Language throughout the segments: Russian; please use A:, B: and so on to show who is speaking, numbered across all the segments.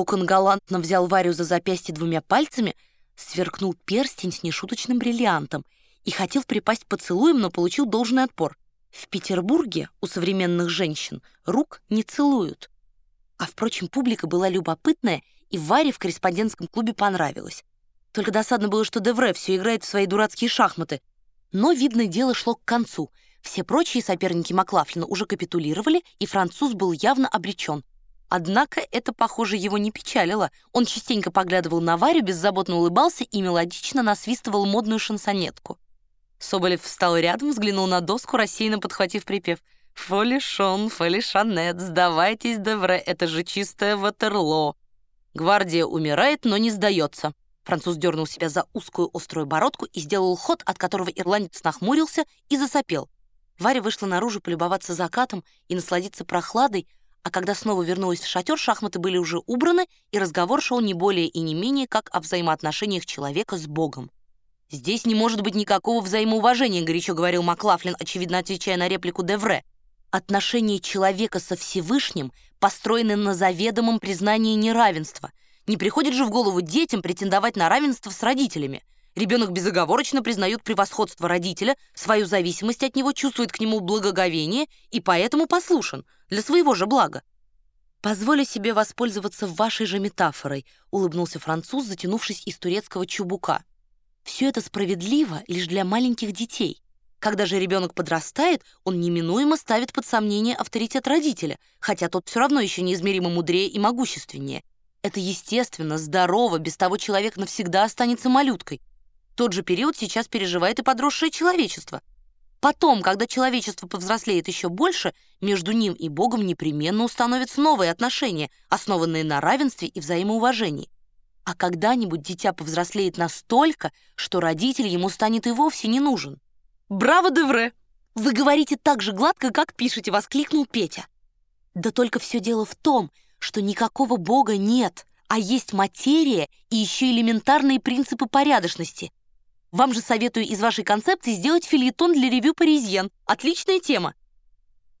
A: Лукан галантно взял Варю за запястье двумя пальцами, сверкнул перстень с нешуточным бриллиантом и хотел припасть поцелуем, но получил должный отпор. В Петербурге у современных женщин рук не целуют. А, впрочем, публика была любопытная, и Варе в корреспондентском клубе понравилось. Только досадно было, что Девре все играет в свои дурацкие шахматы. Но, видно, дело шло к концу. Все прочие соперники Маклафлина уже капитулировали, и француз был явно обречен. Однако это, похоже, его не печалило. Он частенько поглядывал на Варю, беззаботно улыбался и мелодично насвистывал модную шансонетку. Соболев встал рядом, взглянул на доску, рассеянно подхватив припев. «Фолишон, фолишанет, сдавайтесь, Девре, это же чистое Ватерло. Гвардия умирает, но не сдается». Француз дернул себя за узкую острую бородку и сделал ход, от которого ирландец нахмурился и засопел. Варя вышла наружу полюбоваться закатом и насладиться прохладой, а когда снова вернулась в шатер, шахматы были уже убраны, и разговор шел не более и не менее, как о взаимоотношениях человека с Богом. «Здесь не может быть никакого взаимоуважения», — горячо говорил Маклафлин, очевидно отвечая на реплику Девре. «Отношения человека со Всевышним построены на заведомом признании неравенства. Не приходит же в голову детям претендовать на равенство с родителями. Ребенок безоговорочно признает превосходство родителя, свою зависимость от него, чувствует к нему благоговение и поэтому послушен, для своего же блага. «Позволю себе воспользоваться вашей же метафорой», — улыбнулся француз, затянувшись из турецкого чубука. Все это справедливо лишь для маленьких детей. Когда же ребенок подрастает, он неминуемо ставит под сомнение авторитет родителя, хотя тот все равно еще неизмеримо мудрее и могущественнее. Это естественно, здорово, без того человек навсегда останется малюткой. Тот же период сейчас переживает и подросшее человечество. Потом, когда человечество повзрослеет еще больше, между ним и Богом непременно установятся новые отношения, основанные на равенстве и взаимоуважении. А когда-нибудь дитя повзрослеет настолько, что родитель ему станет и вовсе не нужен. «Браво, Девре! Вы говорите так же гладко, как пишете!» — воскликнул Петя. «Да только все дело в том, что никакого Бога нет, а есть материя и еще элементарные принципы порядочности. Вам же советую из вашей концепции сделать фильетон для ревю «Паризьен». Отличная тема!»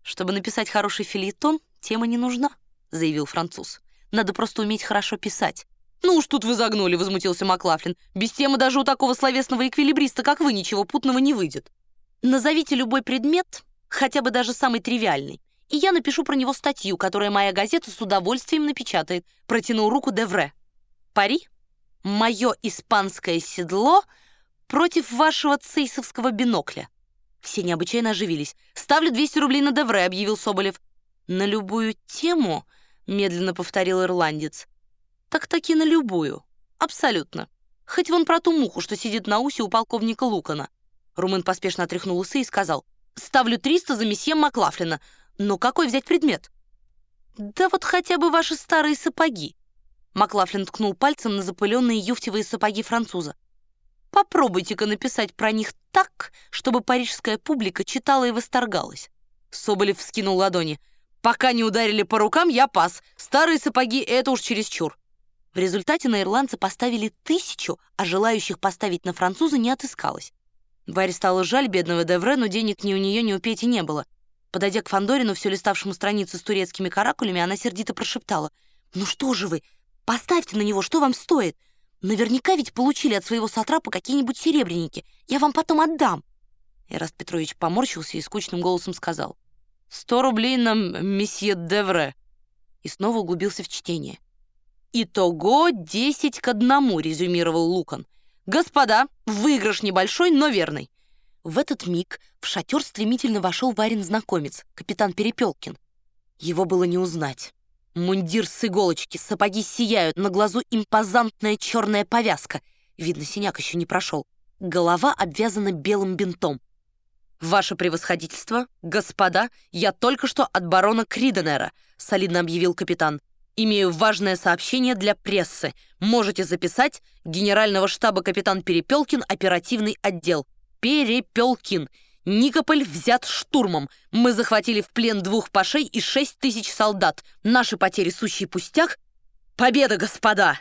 A: «Чтобы написать хороший фильетон, тема не нужна», — заявил француз. «Надо просто уметь хорошо писать. «Ну уж тут вы загнули», — возмутился Маклафлин. «Без темы даже у такого словесного эквилибриста, как вы, ничего путного не выйдет. Назовите любой предмет, хотя бы даже самый тривиальный, и я напишу про него статью, которую моя газета с удовольствием напечатает», — протянул руку Девре. «Пари? Мое испанское седло против вашего цейсовского бинокля». Все необычайно оживились. «Ставлю 200 рублей на Девре», — объявил Соболев. «На любую тему», — медленно повторил ирландец, так-таки на любую. Абсолютно. Хоть вон про ту муху, что сидит на усе у полковника Лукана. Румын поспешно отряхнул усы и сказал, «Ставлю 300 за месье Маклафлина. Но какой взять предмет?» «Да вот хотя бы ваши старые сапоги». Маклафлин ткнул пальцем на запыленные юфтевые сапоги француза. «Попробуйте-ка написать про них так, чтобы парижская публика читала и восторгалась». Соболев вскинул ладони. «Пока не ударили по рукам, я пас. Старые сапоги — это уж чересчур». В результате на ирландца поставили тысячу, а желающих поставить на француза не отыскалось. Варе стало жаль бедного Девре, но денег ни у нее, ни у Пети не было. Подойдя к Фандорину, все листавшему страницу с турецкими каракулями, она сердито прошептала. «Ну что же вы? Поставьте на него, что вам стоит? Наверняка ведь получили от своего сатрапа какие-нибудь серебряники. Я вам потом отдам». Эраст Петрович поморщился и скучным голосом сказал. «Сто рублей нам, месье Девре». И снова углубился в чтение. «Итого десять к одному», — резюмировал Лукан. «Господа, выигрыш небольшой, но верный». В этот миг в шатер стремительно вошел Варин знакомец, капитан Перепелкин. Его было не узнать. Мундир с иголочки, сапоги сияют, на глазу импозантная черная повязка. Видно, синяк еще не прошел. Голова обвязана белым бинтом. «Ваше превосходительство, господа, я только что от барона Криденера», — солидно объявил капитан. Имею важное сообщение для прессы. Можете записать генерального штаба капитан Перепелкин, оперативный отдел. Перепелкин. Никополь взят штурмом. Мы захватили в плен двух пашей и шесть тысяч солдат. Наши потери сущий пустяк. Победа, господа!